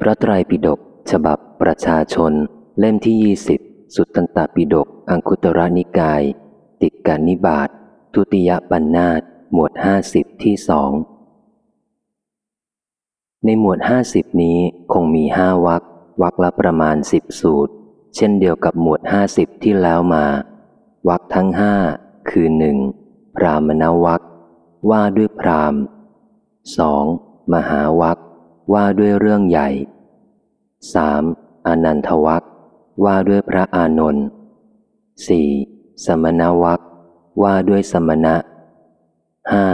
พระไตรปิฎกฉบับประชาชน เล่มที่ยี่สิบสุตตันตปิฎกอังคุตระนิกาย ติกานิบาตทุติยปัญนาตหมวดห้าสิบที่สองในหมวดห้าสิบนี้คงมีห้าวักวักละประมาณสิบสูตร เช่นเดียวกับหมวดห้าสิบที่แล้วมา วักทั้งห้าคือหนึ่งพรามณวักว่าด้วยพรามสองมหาวัก ว่าด้วยเรื่องใหญ่สามอนันทวักว่าด้วยพระอานนท์สี่สมณวักว่าด้วยสมณะห้า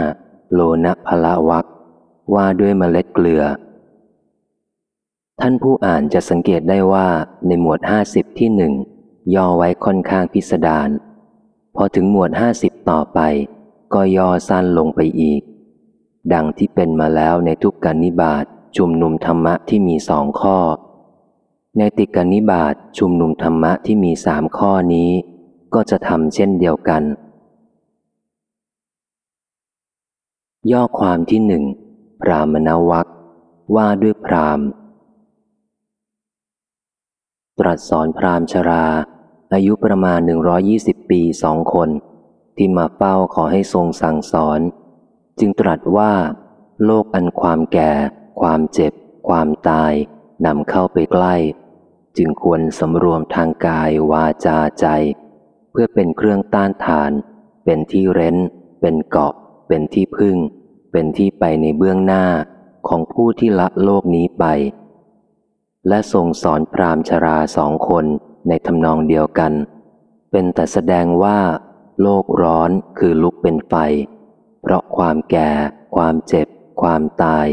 โลนะพละวักว่าด้วยเมล็ดเกลือ ท่านผู้อ่านจะสังเกตได้ว่าในหมวดห้าสิบที่หนึ่งย่อไว้ค่อนข้างพิสดารพอถึงหมวดห้าสิบต่อไป ก็ย่อสั้นลงไปอีก ดังที่เป็นมาแล้วในทุกการนิบาต ชุมนุมธรรมะที่มีสองข้อ ในติกานิบาตชุมนุมธรรมะที่มีสามข้อนี้ ก็จะทำเช่นเดียวกัน ย่อความที่หนึ่งพรามณวักว่าด้วยพรามตรัสสอนพรามชรา อายุประมาณ 120 ปีสองคน ที่มาเป้าขอให้ทรงสั่งสอน จึงตรัสว่า โลกอันความแก่ ความเจ็บ ความตายนำเข้าไปใกล้ จึงควรสำรวมทางกายวาจาใจ เพื่อเป็นเครื่องต้านทาน เป็นที่เร้น เป็นเกาะ เป็นที่พึ่ง เป็นที่ไปในเบื้องหน้าของผู้ที่ละโลกนี้ไป และทรงสอนพรามชราสองคนในทำนองเดียวกัน เป็นแต่แสดงว่า โลกร้อนคือลุกเป็นไฟ เพราะความแก่ ความเจ็บ ความตาย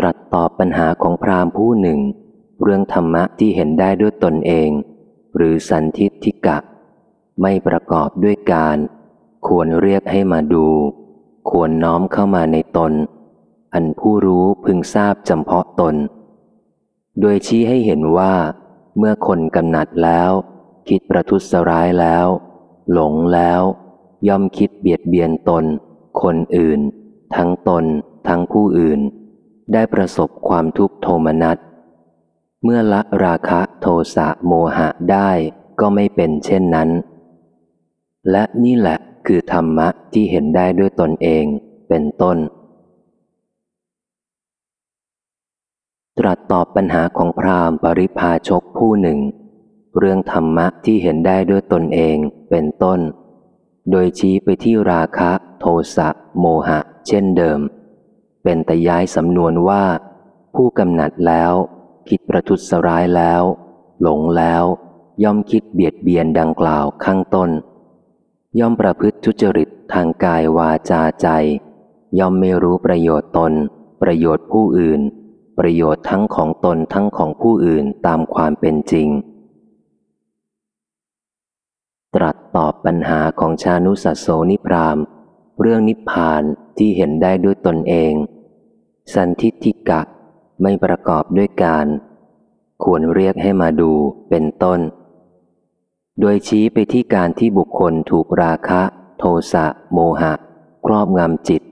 ตรัสตอบปัญหาของพราหมณ์ผู้หนึ่ง เรื่องธรรมะที่เห็นได้ด้วยตนเอง หรือสันทิฏฐิกะ ไม่ประกอบด้วยการ ควรเรียกให้มาดู ควรน้อมเข้ามาในตน อันผู้รู้พึงทราบจำเพาะตน โดยชี้ให้เห็นว่า เมื่อคนกำหนัดแล้ว คิดประทุษร้ายแล้ว หลงแล้ว ย่อมคิดเบียดเบียนตน คนอื่น ทั้งตน ทั้งผู้อื่น ได้ประสบความทุกข์โทมนัส เมื่อละราคะโทสะโมหะได้ก็ไม่เป็นเช่นนั้น และนี่แหละคือธรรมะที่เห็นได้ด้วยตนเองเป็นต้น ตรัสตอบปัญหาของพราหมณ์ปริพาชกผู้หนึ่ง เรื่องธรรมะที่เห็นได้ด้วยตนเองเป็นต้น โดยชี้ไปที่ราคะ โทสะโมหะ เช่นเดิม เป็นแต่ย้ายสำนวนว่า ผู้กำหนัดแล้ว คิดประทุษร้ายแล้ว หลงแล้ว ย่อมคิดเบียดเบียนดังกล่าวข้างต้น ย่อมประพฤติทุจริตทางกายวาจาใจ ย่อมไม่รู้ประโยชน์ตน ประโยชน์ผู้อื่น ประโยชน์ทั้งของตนทั้งของผู้อื่นตามความเป็นจริง ตรัสตอบปัญหาของชานุสัสโสนิพราม เรื่องนิพพานที่เห็นได้ด้วยตนเอง สันทิฏิกะไม่ประกอบด้วยการ ควรเรียกให้มาดูเป็นต้น โดยชี้ไปที่การที่บุคคลถูกราคะ โทสะโมหะ ครอบงำจิต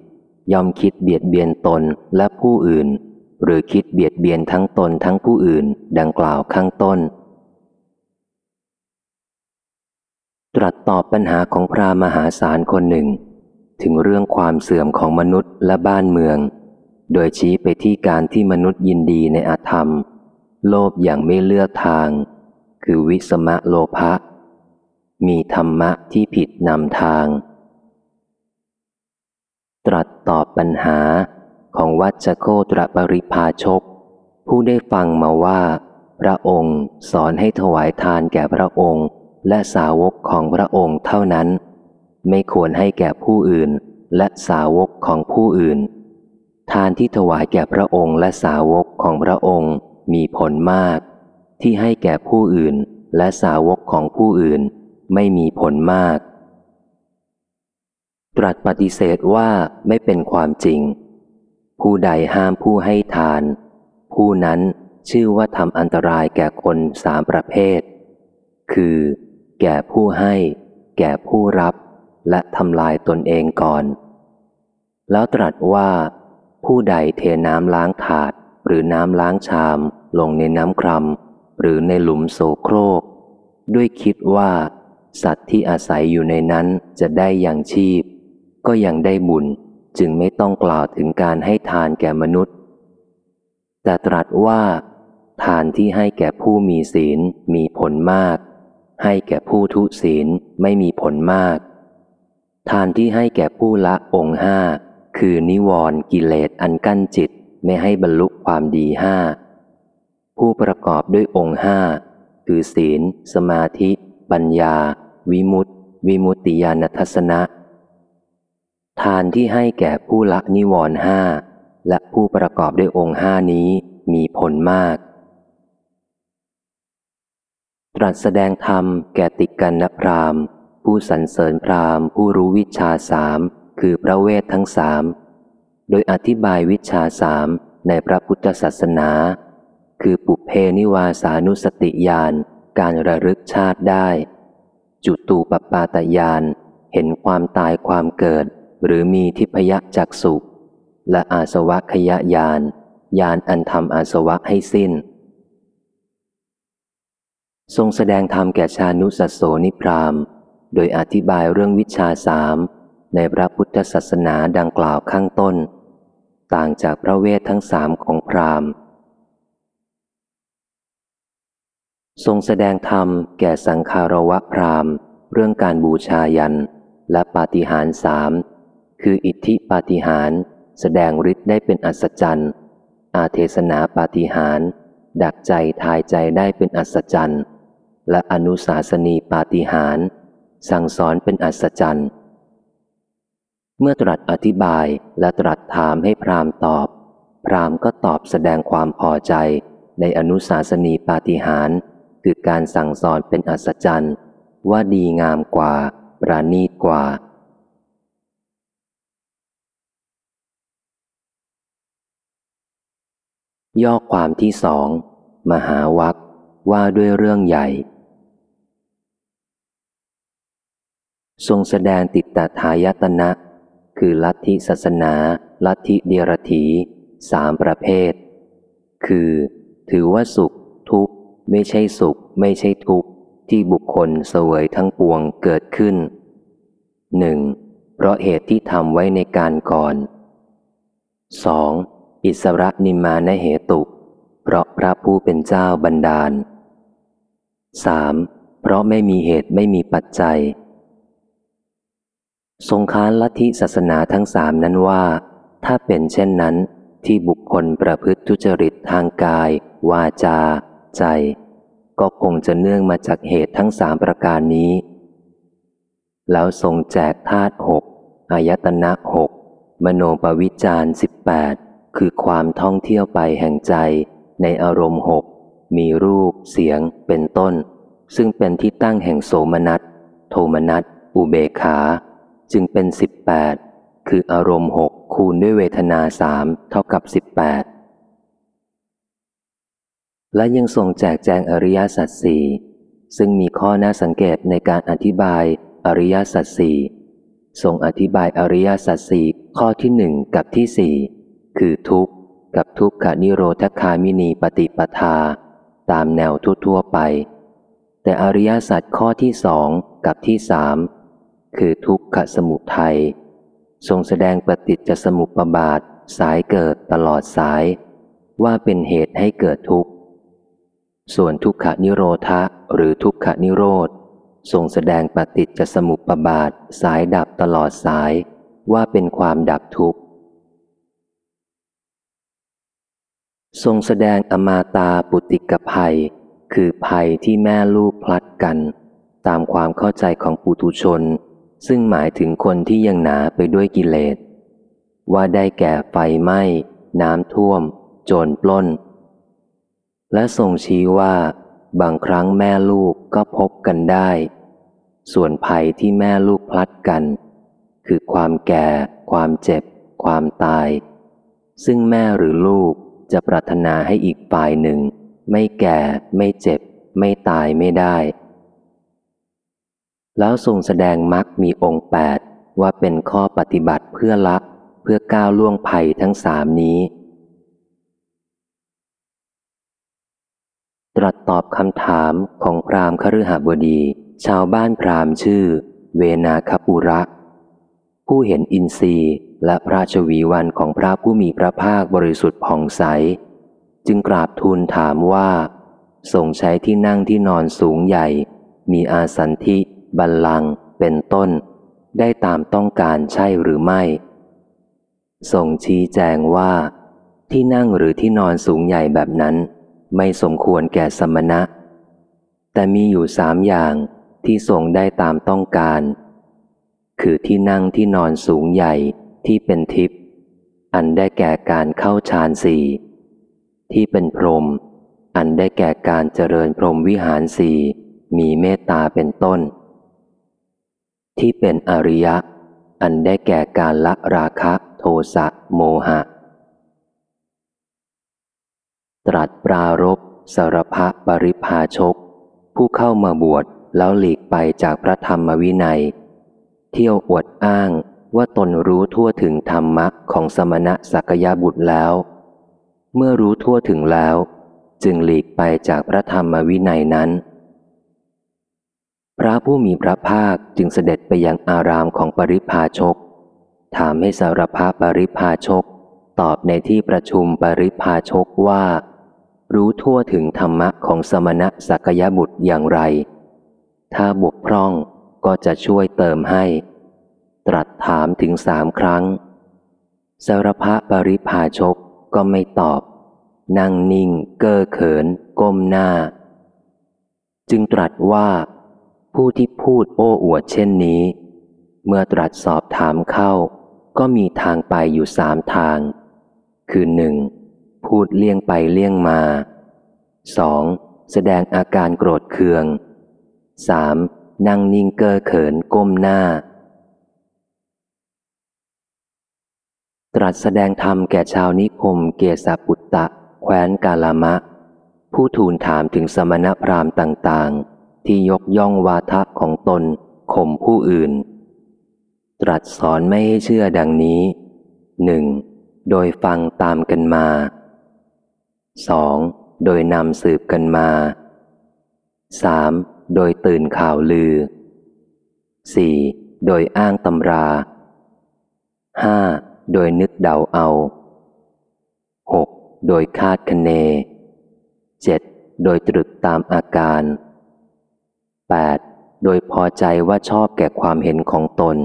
ยอมคิดเบียดเบียนตนและผู้อื่น หรือคิดเบียดเบียนทั้งตนทั้งผู้อื่น ดังกล่าวข้างต้น ตรัสตอบปัญหาของพระมหาศาลคนหนึ่ง ถึงเรื่องความเสื่อมของมนุษย์และบ้านเมือง โดยชี้ไปที่การที่มนุษย์ยินดีในอาธรรม โลภอย่างไม่เลือกทาง คือวิสมะโลภะมีธรรมะที่ผิดนำทาง ตรัสตอบปัญหาของวัชโคตรปริพาชก ผู้ได้ฟังมาว่า พระองค์สอนให้ถวายทานแก่พระองค์ และสาวกของพระองค์เท่านั้น ไม่ควรให้แก่ผู้อื่นและสาวกของผู้อื่น ทานที่ถวายแก่พระองค์และสาวกของพระองค์มีผลมาก ที่ให้แก่ผู้อื่นและสาวกของผู้อื่นไม่มีผลมาก ตรัสปฏิเสธว่าไม่เป็นความจริง ผู้ใดห้ามผู้ให้ทาน ผู้นั้นชื่อว่าทำอันตรายแก่คนสามประเภท คือ แก่ผู้ให้ แก่ผู้รับ และทำลายตนเองก่อน แล้วตรัสว่า ผู้ใดเทน้ำล้างถาด หรือน้ำล้างชามลงในน้ำครำหรือในหลุมโสโครก ด้วยคิดว่า สัตว์ที่อาศัยอยู่ในนั้นจะได้อย่างชีพ ก็ยังได้บุญจึงไม่ต้องกล่าวถึงการให้ทานแก่มนุษย์ แต่ตรัสว่า ทานที่ให้แก่ผู้มีศีลมีผลมาก ให้แก่ผู้ทุศีลไม่มีผลมาก ทานที่ให้แก่ผู้ละองค์ห้าคือนิวรณ์กิเลสอันกั้นจิตไม่ให้บรรลุความดีห้าผู้ประกอบด้วยองค์ห้าคือศีล สมาธิ ปัญญา วิมุตติ วิมุตติญาณทัศนะ ทานที่ให้แก่ผู้ละนิวรณ์ห้าและผู้ประกอบด้วยองค์ห้านี้มีผลมาก ตรัสแสดงธรรมแก่ติกันนพราม ผู้สรรเสริญพรามผู้รู้วิชาสามคือพระเวททั้งสามโดยอธิบายวิชาสามในพระพุทธศาสนา คือปุเพนิวาสานุสติญาณการระลึกชาติได้ จุตูปปาตญาณเห็นความตายความเกิด หรือมีทิพยจักสุและอาสวะขยะญาณญาณอันทำอาสวะให้สิ้น ทรงแสดงธรรมแก่ชานุสสโสนิพราม โดยอธิบายเรื่องวิชาสามในพระพุทธศาสนาดังกล่าวข้างต้น ต่างจากพระเวททั้งสามของพราหมณ์ทรงแสดงธรรมแก่สังคารวะพราหมณ์ เรื่องการบูชายันและปาฏิหาริย์สามคืออิทธิปาฏิหาริย์แสดงฤทธิ์ได้เป็นอัศจรรย์อาเทศนาปาฏิหาริย์ดักใจทายใจได้เป็นอัศจรรย์และอนุสาสนีปาฏิหาริย์ สั่งสอนเป็นอัศจรรย์ เมื่อตรัสอธิบายและตรัสถามให้พรามตอบ พรามก็ตอบแสดงความพอใจในอนุสาสนีปาฏิหาริย์คือการสั่งสอนเป็นอัศจรรย์ ว่าดีงามกว่า ประณีตกว่า ย่อความที่สอง มหาวัคว่าด้วยเรื่องใหญ่ ทรงแสดงติดตทายตนะ คือลัทธิศาสนา ลัทธิเดียรถีสามประเภท คือ ถือว่าสุข ทุกข์ ไม่ใช่สุข ไม่ใช่ทุกข์ ที่บุคคลเสวยทั้งปวงเกิดขึ้นหนึ่งเพราะเหตุที่ทำไว้ในการก่อน 2. อิสระนิมานเหตุ เพราะพระผู้เป็นเจ้าบันดาล 3. เพราะไม่มีเหตุไม่มีปัจจัย ทรงค้านลัทธิศาสนาทั้งสามนั้นว่า ถ้าเป็นเช่นนั้น ที่บุคคลประพฤติทุจริตทางกาย วาจา ใจ ก็คงจะเนื่องมาจากเหตุทั้งสามประการนี้ แล้วทรงแจกธาตุหกอายตนะหกมโนปวิจารสิบแปดคือความท่องเที่ยวไปแห่งใจ ในอารมณ์หกมีรูป เสียง เป็นต้น ซึ่งเป็นที่ตั้งแห่งโสมนัส โทมนัส อุเบขา จึงเป็นสิบแปดคืออารมณ์หกคูณด้วยเวทนาสามเท่ากับสิบแปดและยังทรงแจกแจงอริยสัจสี่ซึ่งมีข้อน่าสังเกตในการอธิบายอริยสัจสี่ทรงอธิบายอริยสัจสี่ข้อที่หนึ่งกับที่สี่คือทุกข์กับทุกขานิโรธคามินีปฏิปทา ตามแนวทั่วๆไป แต่อริยสัจข้อที่สองกับที่สาม คือทุกขสมุทัยทรงแสดงปฏิจจสมุปบาท สายเกิดตลอดสาย ว่าเป็นเหตุให้เกิดทุกข์ ส่วนทุกขนิโรธะหรือทุกขนิโรธ ทรงแสดงปฏิจจสมุปบาท สายดับตลอดสาย ว่าเป็นความดับทุกข์ ทรงแสดงอมาตาปุติกภัย คือภัยที่แม่ลูกพลัดกัน ตามความเข้าใจของปุถุชน ซึ่งหมายถึงคนที่ยังหนาไปด้วยกิเลส ว่าได้แก่ไฟไหม้ น้ำท่วม โจรปล้น และทรงชี้ว่า บางครั้งแม่ลูกก็พบกันได้ ส่วนภัยที่แม่ลูกพลัดกัน คือความแก่ ความเจ็บ ความตาย ซึ่งแม่หรือลูกจะปรารถนาให้อีกฝ่ายหนึ่ง ไม่แก่ ไม่เจ็บ ไม่ตายไม่ได้ แล้วทรงแสดงมรรคมีองค์แปดว่าเป็นข้อปฏิบัติเพื่อละเพื่อก้าวล่วงภัยทั้งสามนี้ ตรัสตอบคำถามของพราหมณ์คฤหบดี ชาวบ้านพราหมณ์ชื่อ เวนาคปุระ ผู้เห็นอินทรีย์และพระชวีวันของพระผู้มีพระภาคบริสุทธิ์ผ่องใส จึงกราบทูลถามว่าทรงใช้ที่นั่งที่นอนสูงใหญ่ มีอาสันทิ บัลลังก์เป็นต้น ได้ตามต้องการใช่หรือไม่ทรงชี้แจงว่า ที่นั่งหรือที่นอนสูงใหญ่แบบนั้น ไม่สมควรแก่สมณะ แต่มีอยู่สามอย่างที่ทรงได้ตามต้องการ คือที่นั่งที่นอนสูงใหญ่ที่เป็นทิพย์อันได้แก่การเข้าฌานสี่ที่เป็นพรหมอันได้แก่การเจริญพรหมวิหารสี่มีเมตตาเป็นต้น ที่เป็นอริยะ อันได้แก่การละราคะโทสะโมหะ ตรัสปรารบสารพะปริพาชก ผู้เข้ามาบวชแล้วหลีกไปจากพระธรรมวินัย เที่ยวอวดอ้างว่าตนรู้ทั่วถึงธรรมะของสมณะสักยะบุตรแล้ว เมื่อรู้ทั่วถึงแล้ว จึงหลีกไปจากพระธรรมวินัยนั้น พระผู้มีพระภาคจึงเสด็จไปยังอารามของปริพาชก ถามให้สารพะปริพาชก ตอบในที่ประชุมปริพาชกว่า รู้ทั่วถึงธรรมะของสมณะสักยะบุตรอย่างไร ถ้าบกพร่องก็จะช่วยเติมให้ ตรัสถามถึงสามครั้งสารพะปริพาชกก็ไม่ตอบ นั่งนิ่ง เก้อเขิน ก้มหน้า จึงตรัสว่า ผู้ที่พูดโอ้อวดเช่นนี้ เมื่อตรัสสอบถามเข้า ก็มีทางไปอยู่สามทาง คือหนึ่งพูดเลี่ยงไปเลี่ยงมาสองแสดงอาการโกรธเคืองสามนั่งนิ่งเก้อเขินก้มหน้า ตรัสแสดงธรรมแก่ชาวนิคมเกษปุตตะ แคว้นกาลามะ ผู้ทูลถามถึงสมณพราหมณ์ต่าง ๆ ที่ยกย่องวาทะของตนข่มผู้อื่น ตรัสสอนไม่ให้เชื่อดังนี้หนึ่งโดยฟังตามกันมาสองโดยนำสืบกันมาสามโดยตื่นข่าวลือสี่โดยอ้างตำราห้าโดยนึกเดาเอาหกโดยคาดคะเนเจ็ดโดยตรึกตามอาการ แปดโดยพอใจว่าชอบแก่ความเห็นของตน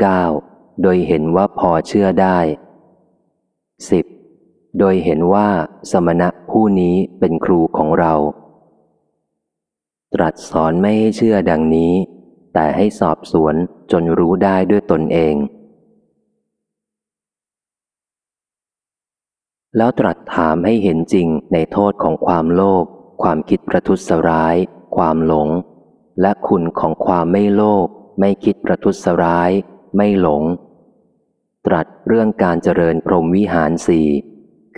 เก้าโดยเห็นว่าพอเชื่อได้สิบโดยเห็นว่าสมณะผู้นี้เป็นครูของเรา ตรัสสอนไม่ให้เชื่อดังนี้ แต่ให้สอบสวนจนรู้ได้ด้วยตนเอง แล้วตรัสถามให้เห็นจริงในโทษของความโลภความคิดประทุษร้าย ความหลง และคุณของความไม่โลภไม่คิดประทุษร้าย ไม่หลง ตรัสเรื่องการเจริญพรหมวิหารสี่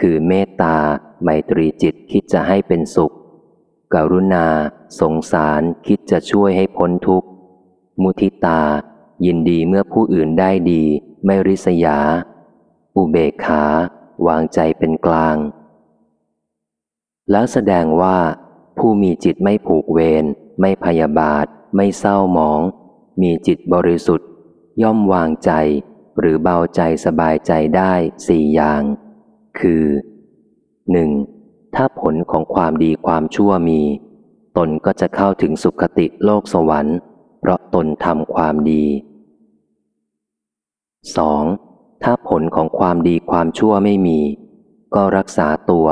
คือเมตตา ไมตรีจิตคิดจะให้เป็นสุข กรุณา สงสารคิดจะช่วยให้พ้นทุกข์ มุทิตา ยินดีเมื่อผู้อื่นได้ดี ไม่ริษยา อุเบกขา วางใจเป็นกลาง แล้วแสดงว่า ผู้มีจิตไม่ผูกเวรไม่พยาบาท ไม่เศร้าหมอง มีจิตบริสุทธิ์ ย่อมวางใจ หรือเบาใจสบายใจได้สี่อย่าง คือหนึ่งถ้าผลของความดีความชั่วมี ตนก็จะเข้าถึงสุคติโลกสวรรค์ เพราะตนทำความดี 2. ถ้าผลของความดีความชั่วไม่มี ก็รักษาตัว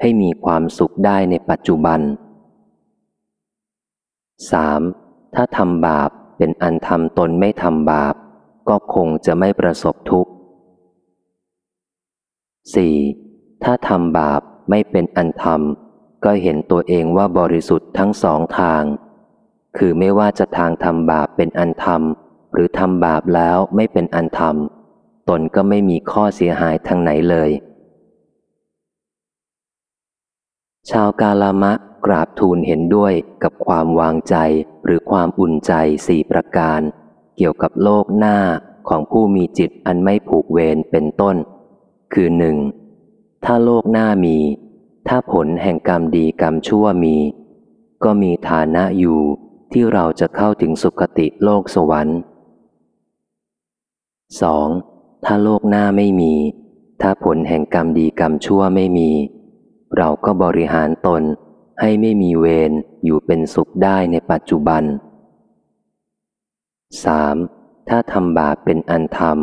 ให้มีความสุขได้ในปัจจุบัน 3. ถ้าทำบาปเป็นอันทำตนไม่ทำบาป ก็คงจะไม่ประสบทุกข์ 4. ถ้าทำบาปไม่เป็นอันธรรมก็เห็นตัวเองว่าบริสุทธิ์ทั้งสองทาง คือไม่ว่าจะทางทำบาปเป็นอันธรรมหรือทำบาปแล้วไม่เป็นอันธรรมตนก็ไม่มีข้อเสียหายทางไหนเลย ชาวกาลามะกราบทูลเห็นด้วยกับความวางใจหรือความอุ่นใจสี่ประการ เกี่ยวกับโลกหน้าของผู้มีจิตอันไม่ผูกเวรเป็นต้น คือหนึ่งถ้าโลกหน้ามี ถ้าผลแห่งกรรมดีกรรมชั่วมี ก็มีฐานะอยู่ที่เราจะเข้าถึงสุคติโลกสวรรค์ 2. ถ้าโลกหน้าไม่มี ถ้าผลแห่งกรรมดีกรรมชั่วไม่มี เราก็บริหารตนให้ไม่มีเวรอยู่เป็นสุขได้ในปัจจุบัน 3. ถ้าทำบาปเป็นอันธรรม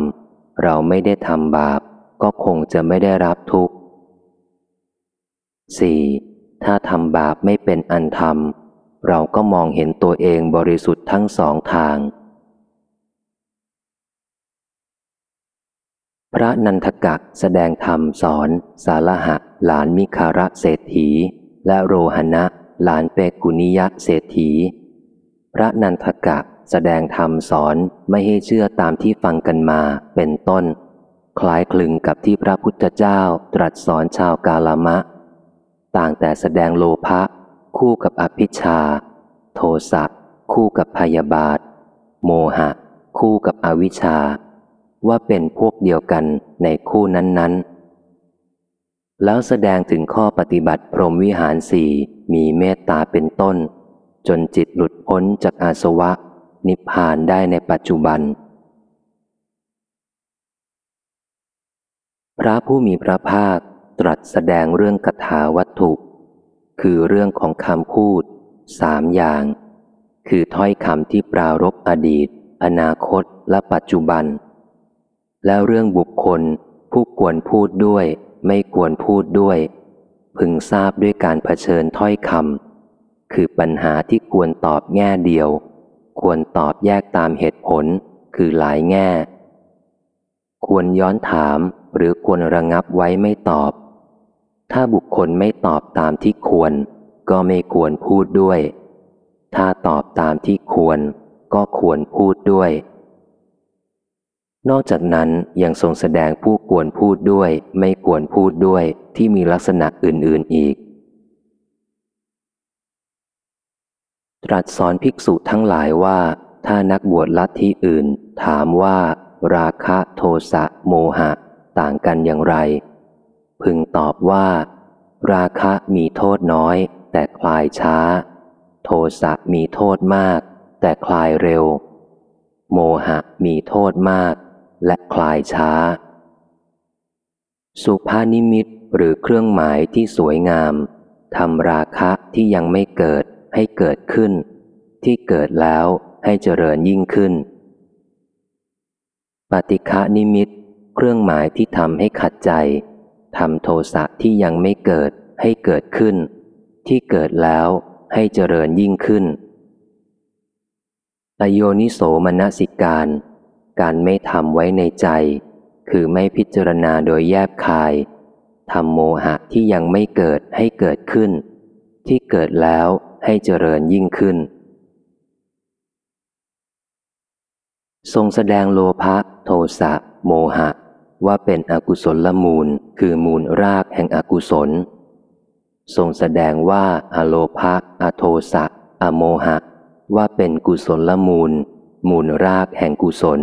เราไม่ได้ทำบาป ก็คงจะไม่ได้รับทุกข์ 4. ถ้าทำบาปไม่เป็นอันธรรม เราก็มองเห็นตัวเองบริสุทธิ์ทั้งสองทาง พระนันทกะแสดงธรรมสอน สาระหะ หลานมิคาระเศรษฐี และโรหณะ หลานเปกุนิยะเศรษฐี พระนันทกะแสดงธรรมสอนไม่ให้เชื่อตามที่ฟังกันมาเป็นต้น คล้ายคลึงกับที่พระพุทธเจ้าตรัสสอนชาวกาลามะ ต่างแต่แสดงโลภะคู่กับอภิชา โทสะคู่กับพยาบาท โมหะ คู่กับอวิชชา ว่าเป็นพวกเดียวกันในคู่นั้นๆ แล้วแสดงถึงข้อปฏิบัติพรหมวิหารสี่มีเมตตาเป็นต้น จนจิตหลุดพ้นจากอาสวะ นิพพานได้ในปัจจุบัน พระผู้มีพระภาคตรัสแสดงเรื่องคาถาวัตถุ คือเรื่องของคำพูดสามอย่าง คือถ้อยคำที่ปรารบอดีต อนาคตและปัจจุบัน แล้วเรื่องบุคคล ผู้ควรพูดด้วย ไม่ควรพูดด้วย พึงทราบด้วยการเผชิญถ้อยคำคือปัญหาที่ควรตอบแง่เดียว ควรตอบแยกตามเหตุผล คือหลายแง่ ควรย้อนถามหรือควรระงับไว้ไม่ตอบ ถ้าบุคคลไม่ตอบตามที่ควร ก็ไม่ควรพูดด้วย ถ้าตอบตามที่ควร ก็ควรพูดด้วย นอกจากนั้นยังทรงแสดงผู้ควรพูดด้วย ไม่ควรพูดด้วยที่มีลักษณะอื่น ๆอีก ตรัสสอนภิกษุทั้งหลายว่า ถ้านักบวชลัทธิอื่น ถามว่า ราคะโทสะโมหะ ต่างกันอย่างไร พึงตอบว่า ราคะมีโทษน้อย แต่คลายช้า โทสะมีโทษมาก แต่คลายเร็วโมหะมีโทษมาก และคลายช้า สุภานิมิตหรือเครื่องหมายที่สวยงามทำราคะที่ยังไม่เกิดให้เกิดขึ้น ที่เกิดแล้วให้เจริญยิ่งขึ้น ปฏิฆานิมิต เครื่องหมายที่ทำให้ขัดใจทำโทสะที่ยังไม่เกิดให้เกิดขึ้น ที่เกิดแล้วให้เจริญยิ่งขึ้นอโยนิโสมนสิการ การไม่ทำไว้ในใจ คือไม่พิจารณาโดยแยบคายทำโมหะที่ยังไม่เกิดให้เกิดขึ้น ที่เกิดแล้วให้เจริญยิ่งขึ้น ทรงแสดงโลภะโทสะ โมหะ ว่าเป็นอกุศลละมูล คือมูลรากแห่งอกุศล ทรงแสดงว่าอโลภะอโทสะ อโมหะ ว่าเป็นกุศลละมูล มูลรากแห่งกุศล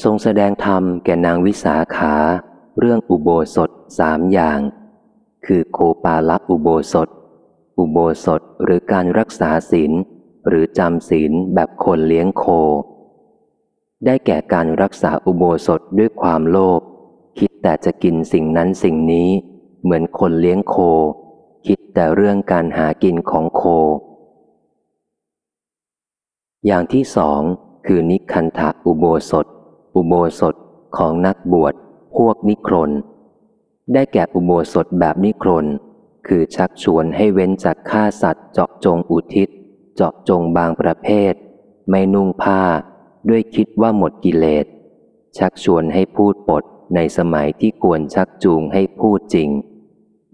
ทรงแสดงธรรมแก่นางวิสาขา เรื่องอุโบสถสามอย่าง คือโคปาละอุโบสถ อุโบสถหรือการรักษาศีลหรือจำศีลแบบคนเลี้ยงโค ได้แก่การรักษาอุโบสถด้วยความโลภคิดแต่จะกินสิ่งนั้นสิ่งนี้ เหมือนคนเลี้ยงโค คิดแต่เรื่องการหากินของโค อย่างที่สองคือนิคันธะอุโบสถ อุโบสถของนักบวชพวกนิครน ได้แก่อุโบสถแบบนิครน คือชักชวนให้เว้นจากฆ่าสัตว์เจาะจงอุทิศ เจาะจงบางประเภท ไม่นุ่งผ้า ด้วยคิดว่าหมดกิเลส ชักชวนให้พูดปดในสมัยที่ควรชักจูงให้พูดจริง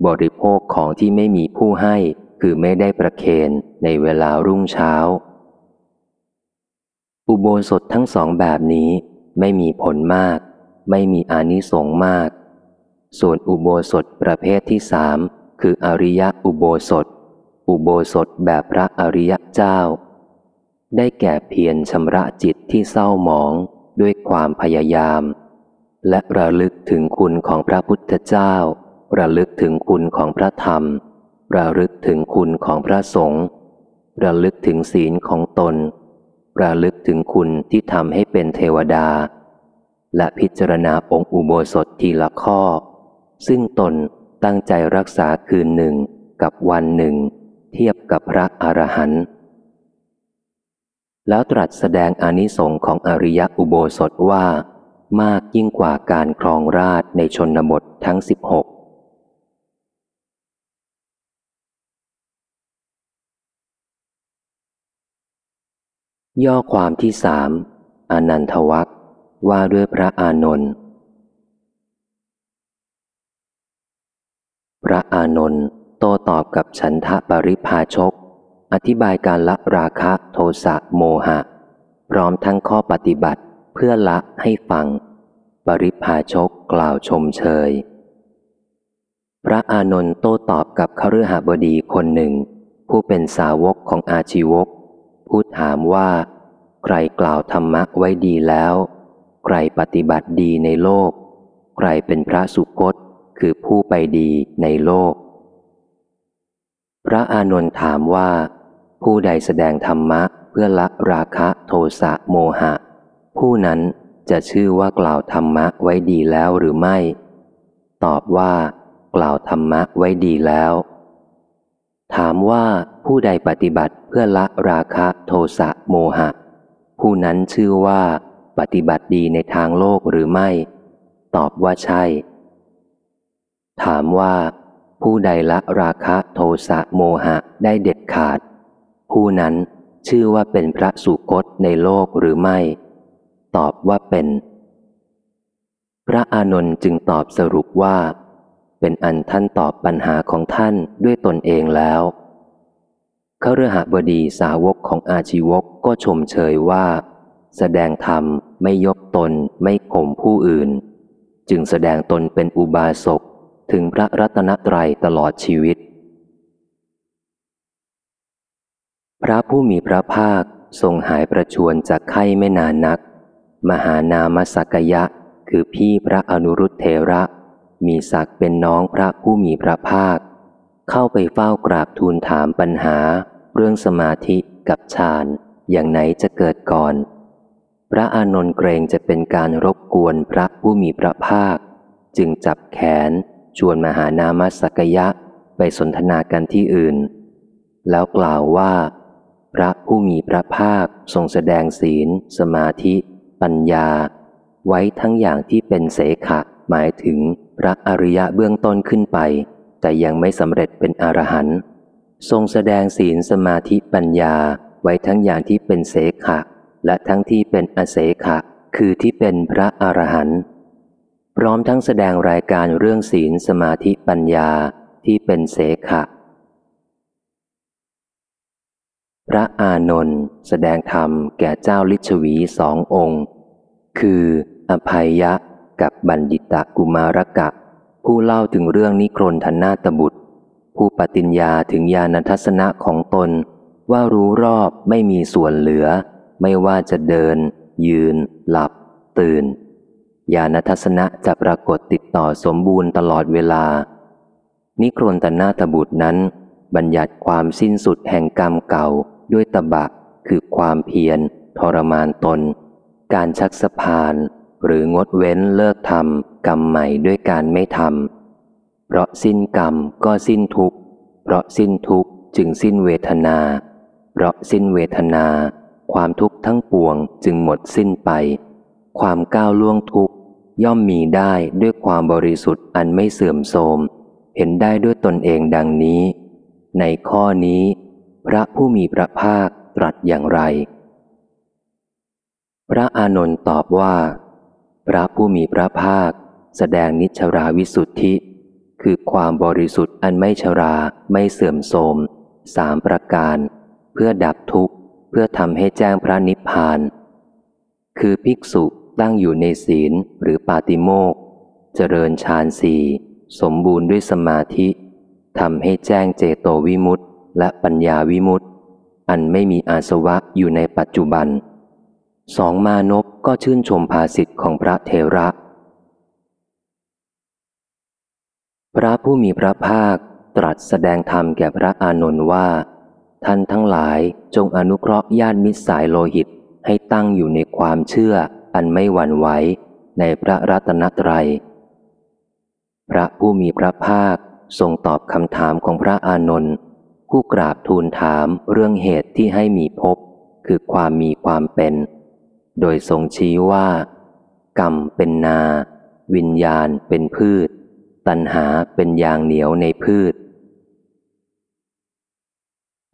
บริโภคของที่ไม่มีผู้ให้คือไม่ได้ประเคนในเวลารุ่งเช้า อุโบสถทั้งสองแบบนี้ ไม่มีผลมาก ไม่มีอานิสงส์มาก ส่วนอุโบสถประเภทที่สามคืออริยอุโบสถ อุโบสถแบบพระอริยเจ้า ได้แก่เพียรชำระจิตที่เศร้าหมองด้วยความพยายาม และระลึกถึงคุณของพระพุทธเจ้า ระลึกถึงคุณของพระธรรม ระลึกถึงคุณของพระสงฆ์ระลึกถึงศีลของตน ระลึกถึงคุณที่ทำให้เป็นเทวดา และพิจารณาองค์อุโบสถทีละข้อ ซึ่งตนตั้งใจรักษาคืนหนึ่งกับวันหนึ่ง เทียบกับพระอรหันต์แล้วตรัสแสดงอนิสงค์ของอริยอุโบสถว่า มากยิ่งกว่าการครองราชในชนบททั้งสิบหก ย่อความที่สามอนันทวักว่าด้วยพระอานนท์พระอานนท์โตตอบกับฉันทะปริพาชก อธิบายการละราคะโทสะโมหะ พร้อมทั้งข้อปฏิบัติเพื่อละให้ฟัง ปริพาชกกล่าวชมเชย พระอานนท์โตตอบกับขรือหบดีคนหนึ่ง ผู้เป็นสาวกของอาชีวก ผู้ถามว่า ใครกล่าวธรรมะไว้ดีแล้ว ใครปฏิบัติดีในโลก ใครเป็นพระสุคตคือผู้ไปดีในโลก พระอานนท์ถามว่า ผู้ใดแสดงธรรมะเพื่อละราคะโทสะโมหะ ผู้นั้นจะชื่อว่ากล่าวธรรมะไว้ดีแล้วหรือไม่ ตอบว่า กล่าวธรรมะไว้ดีแล้ว ถามว่าผู้ใดปฏิบัติเพื่อละราคะโทสะโมหะ ผู้นั้นชื่อว่าปฏิบัติดีในทางโลกหรือไม่ ตอบว่าใช่ ถามว่า ผู้ใดละราคะโทสะโมหะได้เด็ดขาด ผู้นั้นชื่อว่าเป็นพระสุคตในโลกหรือไม่ ตอบว่าเป็น พระอานนท์จึงตอบสรุปว่า เป็นอันท่านตอบปัญหาของท่านด้วยตนเองแล้วเขาเรือหบดีสาวกของอาชีวกก็ชมเชยว่า แสดงธรรมไม่ยกตนไม่ข่มผู้อื่น จึงแสดงตนเป็นอุบาสกถึงพระรัตนตรัยตลอดชีวิต พระผู้มีพระภาคทรงหายประชวรจากไข้ไม่นานนัก มหานามสักยะ คือพี่พระอนุรุตเทระ มีศักเป็นน้องพระผู้มีพระภาค เข้าไปเฝ้ากราบทูลถามปัญหา เรื่องสมาธิกับฌานอย่างไหนจะเกิดก่อน พระอานนท์เกรงจะเป็นการรบกวนพระผู้มีพระภาค จึงจับแขนชวนมหานามสักยะไปสนทนากันที่อื่น แล้วกล่าวว่า พระผู้มีพระภาคทรงแสดงศีล สมาธิ ปัญญา ไว้ทั้งอย่างที่เป็นเสขะ หมายถึงพระอริยะเบื้องต้นขึ้นไป แต่ยังไม่สำเร็จเป็นอรหันต์ทรงแสดงศีลสมาธิปัญญาไว้ทั้งอย่างที่เป็นเสขะ และทั้งที่เป็นอเสขะ คือที่เป็นพระอรหันต์พร้อมทั้งแสดงรายการเรื่องศีลสมาธิปัญญาที่เป็นเสขะ พระอานนท์แสดงธรรมแก่เจ้าลิชวีสององค์ คือ อภัยยะ กับบัณฑิตกุมารกะ ผู้เล่าถึงเรื่องนิครนธนาตบุตร ผู้ปฏิญญาถึงญาณทัศนะของตน ว่ารู้รอบไม่มีส่วนเหลือ ไม่ว่าจะเดิน ยืน หลับ ตื่นญาณทัศนะจะปรากฏติดต่อสมบูรณ์ตลอดเวลา นิครนตนาตบุตรนั้น บัญญัติความสิ้นสุดแห่งกรรมเก่าด้วยตบะ คือความเพียรทรมานตน การชักสะพาน หรืองดเว้นเลิกทำกรรมใหม่ด้วยการไม่ทำเพราะสิ้นกรรมก็สิ้นทุกข์เพราะสิ้นทุกข์จึงสิ้นเวทนา เพราะสิ้นเวทนา ความทุกข์ทั้งปวงจึงหมดสิ้นไป ความก้าวล่วงทุกข์ย่อมมีได้ด้วยความบริสุทธิ์อันไม่เสื่อมโทรมเห็นได้ด้วยตนเองดังนี้ ในข้อนี้ พระผู้มีพระภาคตรัสอย่างไร พระอานนท์ตอบว่า พระผู้มีพระภาค แสดงนิชราวิสุทธิ คือความบริสุทธิ์อันไม่ชราไม่เสื่อมโทรมสามประการ เพื่อดับทุกข์ เพื่อทำให้แจ้งพระนิพพาน คือภิกษุตั้งอยู่ในศีลหรือปาติโมกเจริญฌานสี่สมบูรณ์ด้วยสมาธิทำให้แจ้งเจโตวิมุตต์และปัญญาวิมุตต์อันไม่มีอาสวะอยู่ในปัจจุบัน สองมานพก็ชื่นชมภาสิทธิ์ของพระเทระ พระผู้มีพระภาคตรัสแสดงธรรมแก่พระอานนท์ว่า ท่านทั้งหลายจงอนุเคราะห์ญาติมิตรสายโลหิตให้ตั้งอยู่ในความเชื่ออันไม่หวั่นไหวในพระรัตนตรัย พระผู้มีพระภาคทรงตอบคำถามของพระอานนท์ผู้กราบทูลถามเรื่องเหตุที่ให้มีภพคือความมีความเป็น โดยทรงชี้ว่า กรรมเป็นนา วิญญาณเป็นพืช ตัณหาเป็นยางเหนียวในพืช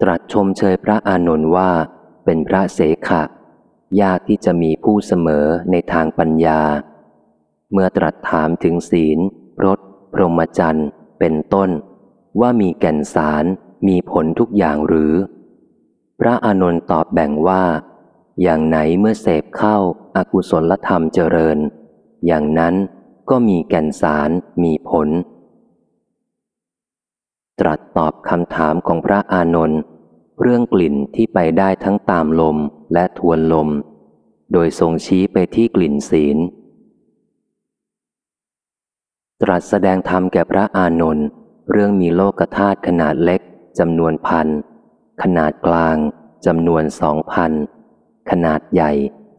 ตรัสชมเชยพระอานนท์ว่าเป็นพระเสขะ ยากที่จะมีผู้เสมอในทางปัญญา เมื่อตรัสถามถึงศีลรสพรหมจรรย์เป็นต้น ว่ามีแก่นสารมีผลทุกอย่างหรือ พระอานนท์ตอบแบ่งว่า อย่างไหนเมื่อเสพเข้าอากุศลธรรมเจริญ อย่างนั้นก็มีแก่นสารมีผล ตรัสตอบคำถามของพระอานนท์เรื่องกลิ่นที่ไปได้ทั้งตามลมและทวนลม โดยทรงชี้ไปที่กลิ่นศีล ตรัสแสดงธรรมแก่พระอานนท์เรื่องมีโลกธาตุขนาดเล็กจำนวนพันขนาดกลางจำนวนสองพัน ขนาดใหญ่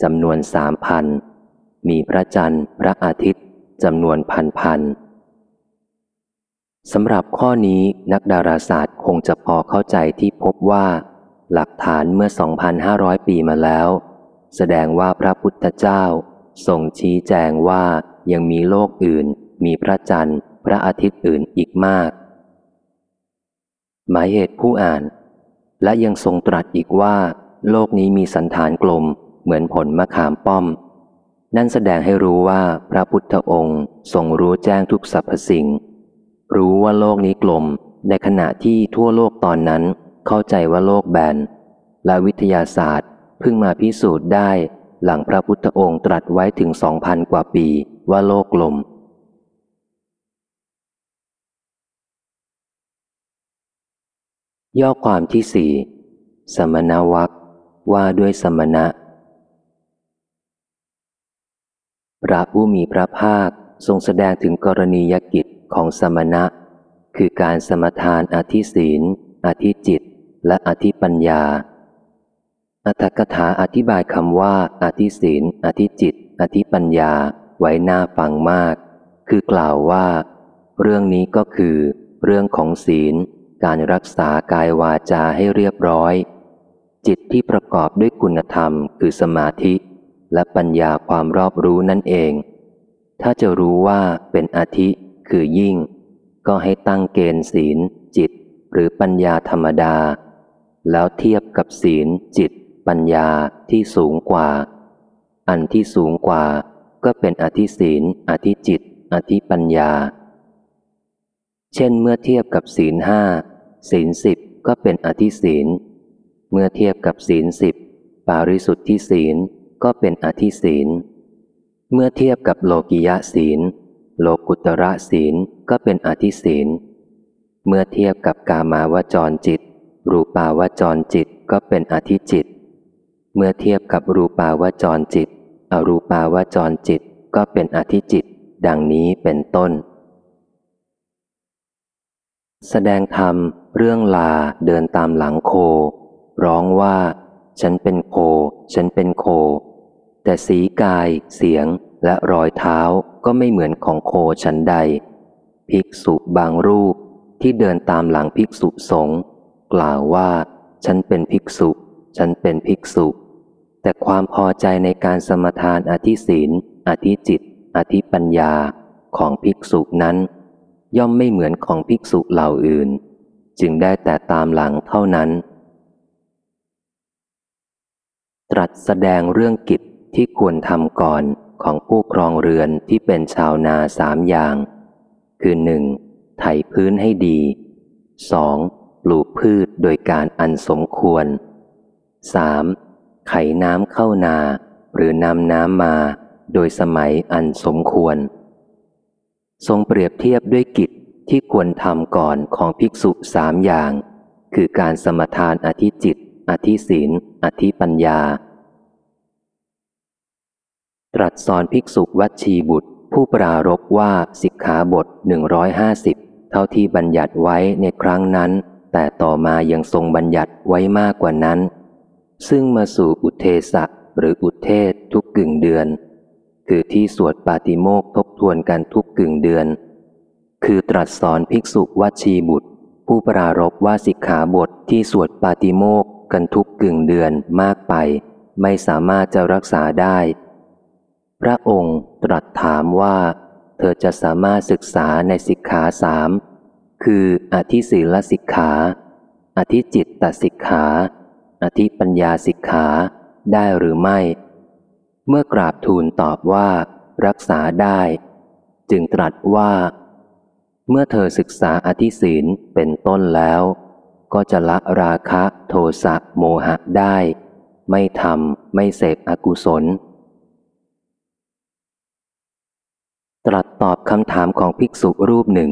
จำนวนสามพัน มีพระจันทร์ พระอาทิตย์จำนวนพันพันสำหรับข้อนี้นักดาราศาสตร์คงจะพอเข้าใจที่พบว่า หลักฐานเมื่อ 2,500 ปีมาแล้ว แสดงว่าพระพุทธเจ้าทรงชี้แจงว่ายังมีโลกอื่น มีพระจันทร์ พระอาทิตย์อื่นอีกมาก หมายเหตุผู้อ่าน และยังทรงตรัสอีกว่า โลกนี้มีสันฐานกลมเหมือนผลมะขามป้อม นั่นแสดงให้รู้ว่าพระพุทธองค์ทรงรู้แจ้งทุกสรรพสิ่ง รู้ว่าโลกนี้กลมในขณะที่ทั่วโลกตอนนั้นเข้าใจว่าโลกแบน และวิทยาศาสตร์เพิ่งมาพิสูจน์ได้หลังพระพุทธองค์ตรัสไว้ถึงสองพันกว่าปีว่าโลกกลม ย่อความที่สี่สมณวัก ว่าด้วยสมณะ พระผู้มีพระภาคทรงแสดงถึงกรณียกิจของสมณะ คือการสมทานอธิศีล อธิจิต และอธิปัญญา อัตถกถาอธิบายคำว่าอธิศีล อธิจิต อธิปัญญาไว้หน้าฟังมาก คือกล่าวว่า เรื่องนี้ก็คือ เรื่องของศีล การรักษากายวาจาให้เรียบร้อย จิตที่ประกอบด้วยคุณธรรมคือสมาธิ และปัญญาความรอบรู้นั่นเอง ถ้าจะรู้ว่าเป็นอาทิคือยิ่ง ก็ให้ตั้งเกณฑ์ศีล จิต หรือปัญญาธรรมดา แล้วเทียบกับศีล จิต ปัญญาที่สูงกว่า อันที่สูงกว่า ก็เป็นอธิศีล อธิจิต อธิปัญญา เช่นเมื่อเทียบกับศีลห้าศีลสิบก็เป็นอธิศีล เมื่อเทียบกับศีลสิบปาริสุทธิศีลก็เป็นอธิศีล เมื่อเทียบกับโลกิยะศีล โลกุตระศีลก็เป็นอธิศีล เมื่อเทียบกับกามาวจรจิต รูปาวจรจิตก็เป็นอธิจิต เมื่อเทียบกับรูปาวจรจิต อรูปาวจรจิตก็เป็นอธิจิต ดังนี้เป็นต้น แสดงธรรมเรื่องลาเดินตามหลังโค ร้องว่า ฉันเป็นโค ฉันเป็นโค แต่สีกายเสียงและรอยเท้าก็ไม่เหมือนของโคฉันใด ภิกษุบางรูปที่เดินตามหลังภิกษุสงฆ์กล่าวว่า ฉันเป็นภิกษุ ฉันเป็นภิกษุ แต่ความพอใจในการสมทานอธิศีลอธิจิต อธิปัญญาของภิกษุนั้น ย่อมไม่เหมือนของภิกษุเหล่าอื่น จึงได้แต่ตามหลังเท่านั้น ตรัสแสดงเรื่องกิจที่ควรทำก่อนของผู้ครองเรือนที่เป็นชาวนาสามอย่าง คือหนึ่งไถพื้นให้ดีสองปลูกพืชโดยการอันสมควรสามไขน้ำเข้านา หรือนำน้ำมาโดยสมัยอันสมควร ทรงเปรียบเทียบด้วยกิจที่ควรทำก่อนของภิกษุสามอย่าง คือการสมทานอธิจิต อธิศีล อธิปัญญา ตรัสสอนภิกษุวัชีบุตร ผู้ปรารบว่าสิกขาบทหนึ่งร้อยห้าสิบเท่าที่บัญญัติไว้ในครั้งนั้น แต่ต่อมายังทรงบัญญัติไว้มากกว่านั้น ซึ่งมาสู่อุเทสะหรืออุเทศทุกกึ่งเดือน คือที่สวดปาติโมกทบทวนกันทุกกึ่งเดือน คือตรัสสอนภิกษุวัชีบุตรผู้ปรารบว่าสิกขาบทที่สวดปาติโมก กันทุกกึ่งเดือนมากไป ไม่สามารถจะรักษาได้ พระองค์ตรัสถามว่า เธอจะสามารถศึกษาในสิกขาสามคืออธิศีลสิกขา อธิจิตตสิกขา อธิปัญญาสิกขาได้หรือไม่ เมื่อกราบทูลตอบว่า รักษาได้ จึงตรัสว่า เมื่อเธอศึกษาอธิศีลเป็นต้นแล้ว ก็จะละราคะโทสะโมหะได้ ไม่ทำไม่เสพอกุศล ตรัสตอบคำถามของภิกษุรูปหนึ่ง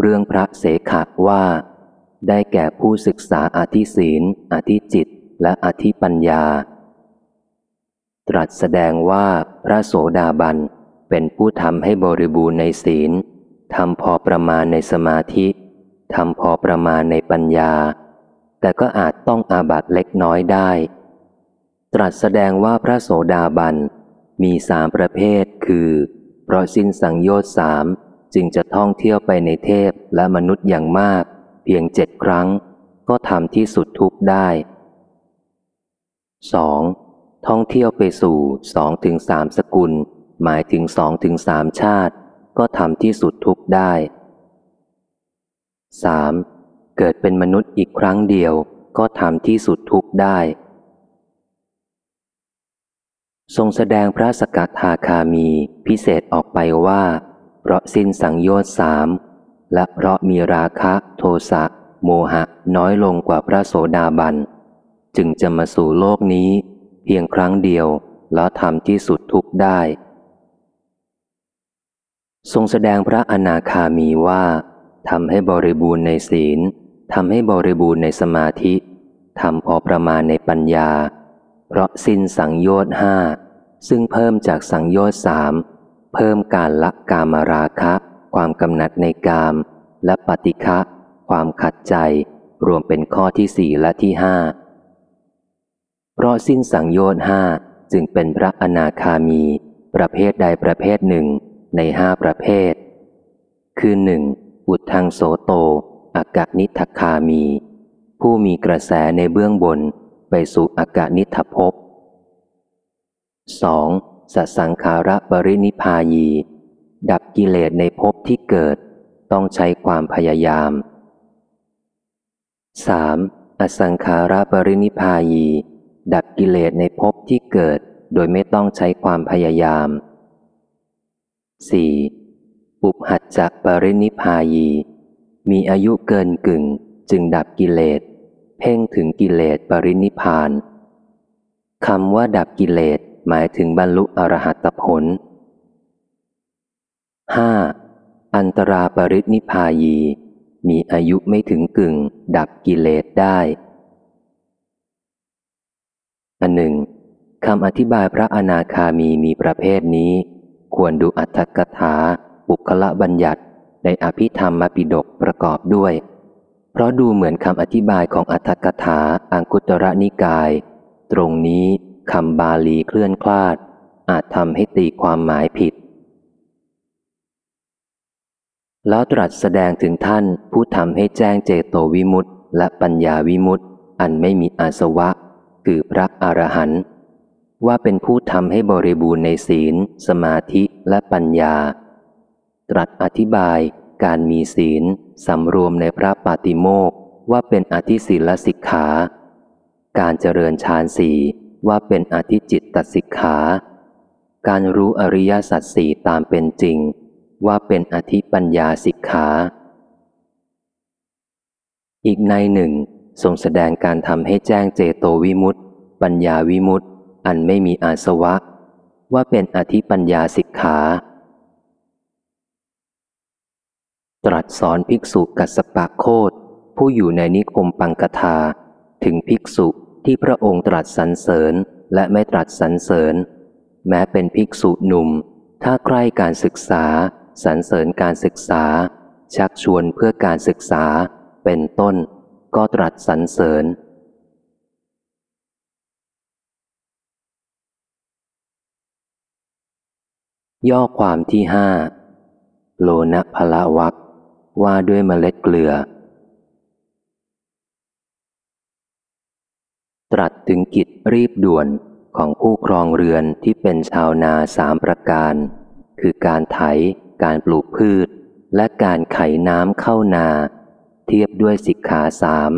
เรื่องพระเสขะว่า ได้แก่ผู้ศึกษาอธิศีลอธิจิต และอธิปัญญา ตรัสแสดงว่าพระโสดาบันเป็นผู้ทำให้บริบูรณ์ในศีลทำพอประมาณในสมาธิ ทำพอประมาณในปัญญา แต่ก็อาจต้องอาบัตเล็กน้อยได้ ตรัสแสดงว่าพระโสดาบัน มีสามประเภทคือ เพราะสิ้นสังโยชน์สามจึงจะท่องเที่ยวไปในเทพและมนุษย์อย่างมาก เพียงเจ็ดครั้ง ก็ทำที่สุดทุกได้ 2. ท่องเที่ยวไปสู่สองถึงสามสกุล หมายถึงสองถึงสามชาติ ก็ทำที่สุดทุกได้ 3. เกิดเป็นมนุษย์อีกครั้งเดียว ก็ทำที่สุดทุกได้ ทรงแสดงพระสกัดทาคามีพิเศษออกไปว่า เพราะสิ้นสังโยชน์สามและเพราะมีราคะโทสะโมหะน้อยลงกว่าพระโสดาบัน จึงจะมาสู่โลกนี้ เพียงครั้งเดียวแล้วทำที่สุดทุกได้ ทรงแสดงพระอนาคามีว่า ทำให้บริบูรณ์ในศีลทำให้บริบูรณ์ในสมาธิทำพอประมาณในปัญญา เพราะสิ้นสังโยชน์ห้าซึ่งเพิ่มจากสังโยชน์สามเพิ่มการละกามราคะ ความกำหนัดในกาม และปฏิฆะความขัดใจ รวมเป็นข้อที่สี่และที่ห้าเพราะสิ้นสังโยชน์ห้าจึงเป็นพระอนาคามี ประเภทใดประเภทหนึ่งในห้าประเภท คือหนึ่ง อุทังโสโตอากานิทคามี ผู้มีกระแสในเบื้องบนไปสู่อากานิทภพ 2. สัสังขาระปรินิพายี ดับกิเลสในภพที่เกิด ต้องใช้ความพยายาม 3. อสังขาระปรินิพายี ดับกิเลสในภพที่เกิด โดยไม่ต้องใช้ความพยายาม 4. ปุบหัจจะปรินิพายี มีอายุเกินกึ่งจึงดับกิเลส เพ่งถึงกิเลสปรินิพานคำว่าดับกิเลสหมายถึงบรรลุอรหัตผล 5. อันตราปรินิพายี มีอายุไม่ถึงกึ่ง ดับกิเลสได้ อันหนึ่งคำอธิบายพระอนาคามีมีประเภทนี้ ควรดูอัตถกถา บุคละบัญญัติในอภิธรรมปิดกประกอบด้วย เพราะดูเหมือนคำอธิบายของอัตถกถาอังคุตระนิกาย ตรงนี้คำบาลีเคลื่อนคลาด อาจทำให้ตีความหมายผิด แล้วตรัสแสดงถึงท่านผู้ทำให้แจ้งเจโตวิมุตติ และปัญญาวิมุตติ อันไม่มีอาสวะ คือพระอรหันต์ว่าเป็นผู้ทำให้บริบูรณ์ในศีล สมาธิและปัญญา ตรัสอธิบายการมีศีลสำรวมในพระปาติโมกว่าเป็นอธิศีลสิกขา การเจริญฌานสี่ว่าเป็นอธิจิตตสิกขา การรู้อริยสัจสี่ตามเป็นจริง ว่าเป็นอธิปัญญาสิกขา อีกในหนึ่งทรงแสดงการทำให้แจ้งเจโตวิมุตติ ปัญญาวิมุตติ อันไม่มีอาสวะ ว่าเป็นอธิปัญญาสิกขา ตรัสสอนภิกษุกัสสปะโคดผู้อยู่ในนิคมปังกทา ถึงภิกษุที่พระองค์ตรัสสรรเสริญและไม่ตรัสสรรเสริญ แม้เป็นภิกษุหนุ่ม ถ้าใคร่การศึกษาสรรเสริญการศึกษา ชักชวนเพื่อการศึกษา เป็นต้น ก็ตรัสสรรเสริญ ย่อความที่ห้าโลนะพละวัก ว่าด้วยเมล็ดเกลือ ตรัสถึงกิจรีบด่วนของผู้ครองเรือนที่เป็นชาวนาสามประการ คือการไถ การปลูกพืช และการไขน้ำเข้านา เทียบด้วยสิกขาสาม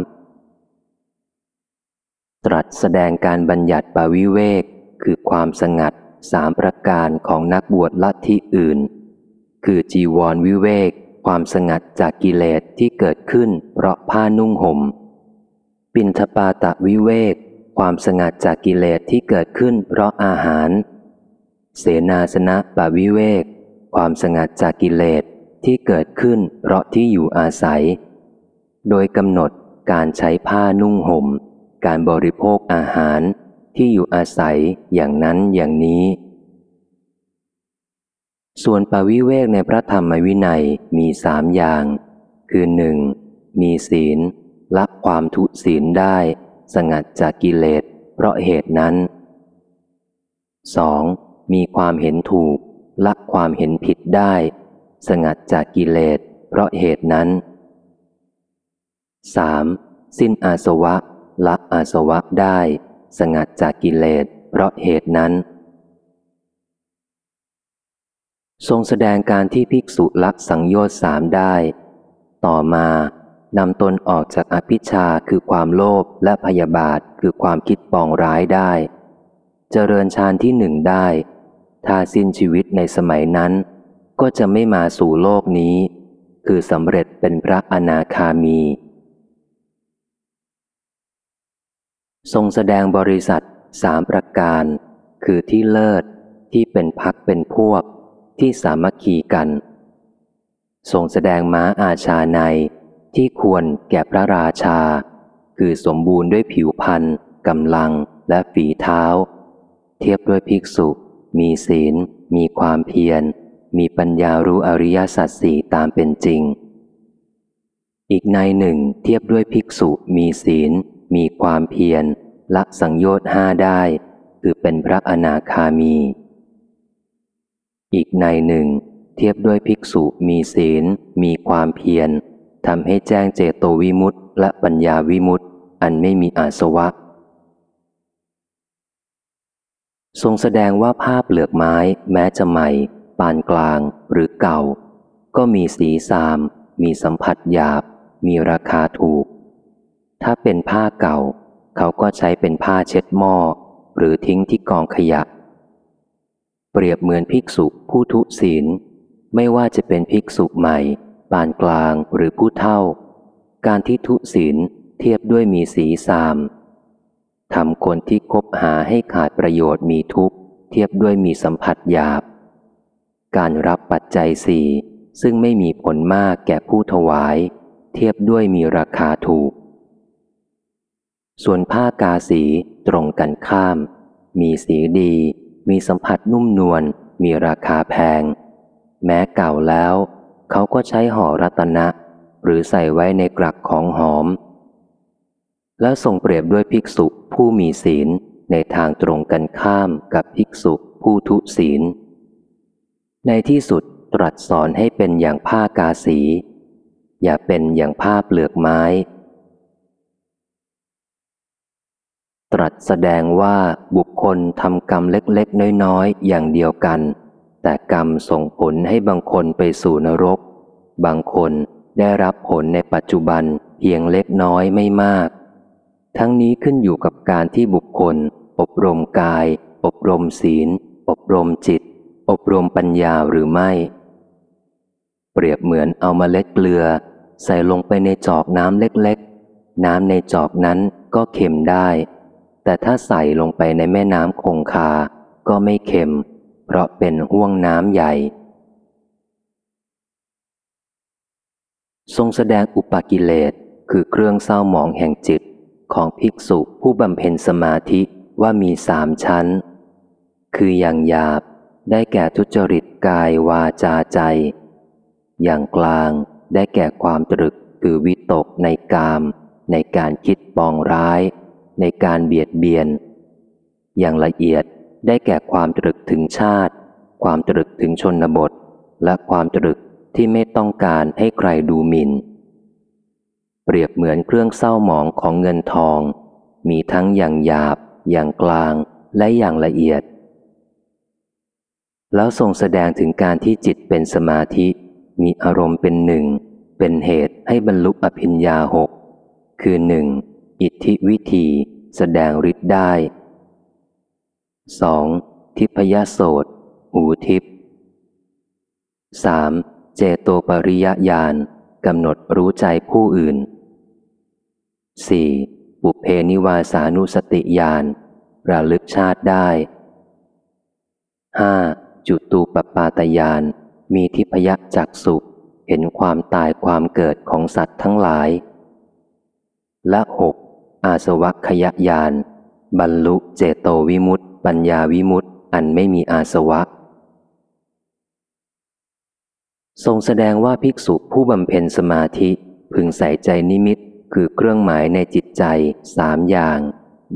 ตรัสแสดงการบัญญัติปวิเวก คือความสงัดสามประการของนักบวชลัทธิอื่น คือจีวรวิเวก ความสงัดจากกิเลสที่เกิดขึ้น เพราะผ้านุ่งหม่ม ปินทปาตะวิเวก ความสงัดจากกิเลสที่เกิดขึ้น เพราะอาหาร เสนาสนะปะวิเวก ความสงัดจากกิเลสที่เกิดขึ้น เพราะที่อยู่อาศัย โดยกำหนดการใช้ผ้านุ่งหม่ม การบริโภคอาหารที่อยู่อาศัยอย่างนั้นอย่างนี้ ส่วนปวิเวกในพระธรรมวินัยมีสามอย่าง คือหนึ่งมีศีลละความทุศีลได้ สงัดจากกิเลสเพราะเหตุนั้น 2. มีความเห็นถูก ละความเห็นผิดได้ สงัดจากกิเลสเพราะเหตุนั้น 3. สิ้นอาสวะละอาสวะได้ สงัดจากกิเลสเพราะเหตุนั้น ทรงแสดงการที่ภิกษุละสังโยชน์สามได้ ต่อมานำตนออกจากอภิชาคือความโลภและพยาบาทคือความคิดปองร้ายได้ เจริญฌานที่หนึ่งได้ถ้าสิ้นชีวิตในสมัยนั้น ก็จะไม่มาสู่โลกนี้ คือสำเร็จเป็นพระอนาคามี ทรงแสดงบริษัทสามประการ คือที่เลิศที่เป็นพักเป็นพวก ที่สามัคคีกัน ทรงแสดงม้าอาชาในที่ควรแก่พระราชา คือสมบูรณ์ด้วยผิวพรรณกำลังและฝีเท้า เทียบด้วยภิกษุ มีศีล มีความเพียร มีปัญญารู้อริยสัจสี่ตามเป็นจริง อีกในหนึ่งเทียบด้วยภิกษุ มีศีล มีความเพียรละสังโยชน์ห้าได้ คือเป็นพระอนาคามี อีกในหนึ่ง เทียบด้วยภิกษุมีศีล มีความเพียรทำให้แจ้งเจโตวิมุตติและปัญญาวิมุตติอันไม่มีอาสวะ ทรงแสดงว่าผ้าเปลือกไม้แม้จะใหม่ ปานกลางหรือเก่า ก็มีสีสาม มีสัมผัสหยาบ มีราคาถูก ถ้าเป็นผ้าเก่า เขาก็ใช้เป็นผ้าเช็ดหม้อ หรือทิ้งที่กองขยะ เปรียบเหมือนภิกษุผู้ทุศีล ไม่ว่าจะเป็นภิกษุใหม่ ปานกลางหรือผู้เท่า การที่ทุศีลเทียบด้วยมีสีสามทำคนที่คบหาให้ขาดประโยชน์มีทุกข์เทียบด้วยมีสัมผัสหยาบ การรับปัจจัยสี่ซึ่งไม่มีผลมากแก่ผู้ถวาย เทียบด้วยมีราคาถูก ส่วนผ้ากาสีตรงกันข้าม มีสีดี มีสัมผัสนุ่มนวล มีราคาแพง แม้เก่าแล้ว เขาก็ใช้ห่อรัตนะ หรือใส่ไว้ในกลักของหอม แล้วทรงเปรียบด้วยภิกษุผู้มีศีลในทางตรงกันข้ามกับภิกษุผู้ทุศีล ในที่สุดตรัสสอนให้เป็นอย่างผ้ากาสี อย่าเป็นอย่างผ้าเปลือกไม้ ตรัสแสดงว่าบุคคลทำกรรมเล็กๆ น้อยๆ อย่างเดียวกัน แต่กรรมส่งผลให้บางคนไปสู่นรก บางคนได้รับผลในปัจจุบันเพียงเล็กน้อยไม่มาก ทั้งนี้ขึ้นอยู่กับการที่บุคคล อบรมกาย อบรมศีล อบรมจิต อบรมปัญญาหรือไม่ เปรียบเหมือนเอามาเล็ดเกลือ ใส่ลงไปในจอกน้ำเล็กๆ น้ำในจอกนั้นก็เค็มได้ แต่ถ้าใส่ลงไปในแม่น้ำคงคา ก็ไม่เค็ม เพราะเป็นห่วงน้ำใหญ่ ทรงแสดงอุปกิเลสคือเครื่องเศร้าหมองแห่งจิตของภิกษุผู้บำเพ็ญสมาธิว่ามีสามชั้น คืออย่างหยาบได้แก่ทุจริตกายวาจาใจ อย่างกลางได้แก่ความตรึกคือวิตกในกาม ในการคิดปองร้าย ในการเบียดเบียน อย่างละเอียดได้แก่ความตรึกถึงชาติ ความตรึกถึงชนบท และความตรึกที่ไม่ต้องการให้ใครดูหมิน่น เปรียบเหมือนเครื่องเศร้าหมองของเงินทอง มีทั้งอย่างหยาบ อย่างกลางและอย่างละเอียด แล้วทรงแสดงถึงการที่จิตเป็นสมาธิ มีอารมณ์เป็นหนึ่ง เป็นเหตุให้บรรลุอภิญญาหกคือหนึ่ง อิทธิวิธีแสดงฤทธิ์ได้ 2. ทิพยโสตหูทิพ 3. เจโตปริยญาณกำหนดรู้ใจผู้อื่น 4. บุเพนิวาสานุสติญาณระลึกชาติได้ 5. จุตูปปาตญาณมีทิพยจักสุเห็นความตายความเกิดของสัตว์ทั้งหลาย และ 6. อาสวัคยญาณบรรลุเจโตวิมุตติปัญญาวิมุตติอันไม่มีอาสวะ ทรงแสดงว่าภิกษุผู้บำเพ็ญสมาธิพึงใส่ใจนิมิตคือเครื่องหมายในจิตใจสามอย่าง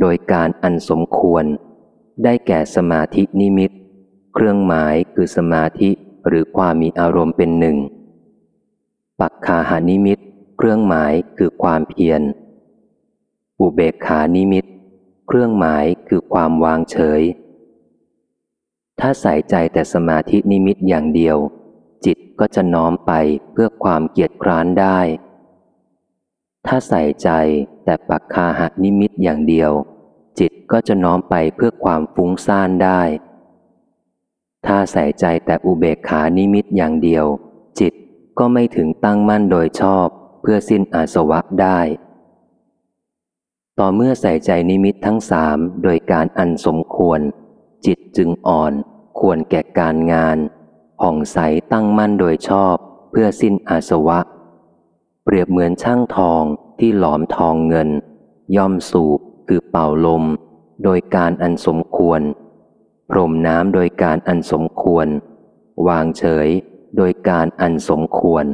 โดยการอันสมควร ได้แก่สมาธินิมิต เครื่องหมายคือสมาธิหรือความมีอารมณ์เป็นหนึ่ง ปัคคาหนิมิต เครื่องหมายคือความเพียร อุเบกขานิมิต เครื่องหมายคือความวางเฉย ถ้าใส่ใจแต่สมาธินิมิตอย่างเดียว จิตก็จะน้อมไปเพื่อความเกียจคร้านได้ ถ้าใส่ใจแต่ปัคคาหะนิมิตอย่างเดียว จิตก็จะน้อมไปเพื่อความฟุ้งซ่านได้ ถ้าใส่ใจแต่อุเบกขานิมิตอย่างเดียว จิตก็ไม่ถึงตั้งมั่นโดยชอบเพื่อสิ้นอาสวะได้ ต่อเมื่อใส่ใจนิมิตทั้งสามโดยการอันสมควร จิตจึงอ่อน ควรแก่การงานผ่องใสตั้งมั่นโดยชอบ เพื่อสิ้นอาสวะ เปรียบเหมือนช่างทองที่หลอมทองเงิน ย่อมสูบคือเป่าลม โดยการอันสมควร พรมน้ำโดยการอันสมควร วางเฉยโดยการอันสมควร